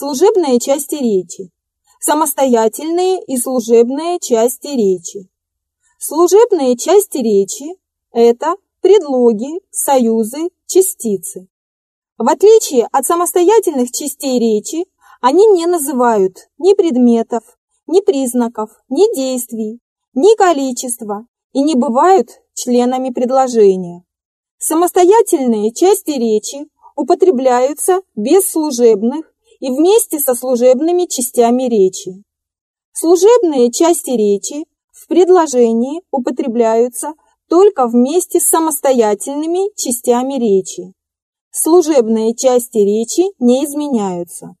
Служебные части речи. Самостоятельные и служебные части речи. Служебные части речи – это предлоги, союзы, частицы. В отличие от самостоятельных частей речи, они не называют ни предметов, ни признаков, ни действий, ни количества и не бывают членами предложения. Самостоятельные части речи употребляются без служебных и вместе со служебными частями речи. Служебные части речи в предложении употребляются только вместе с самостоятельными частями речи. Служебные части речи не изменяются.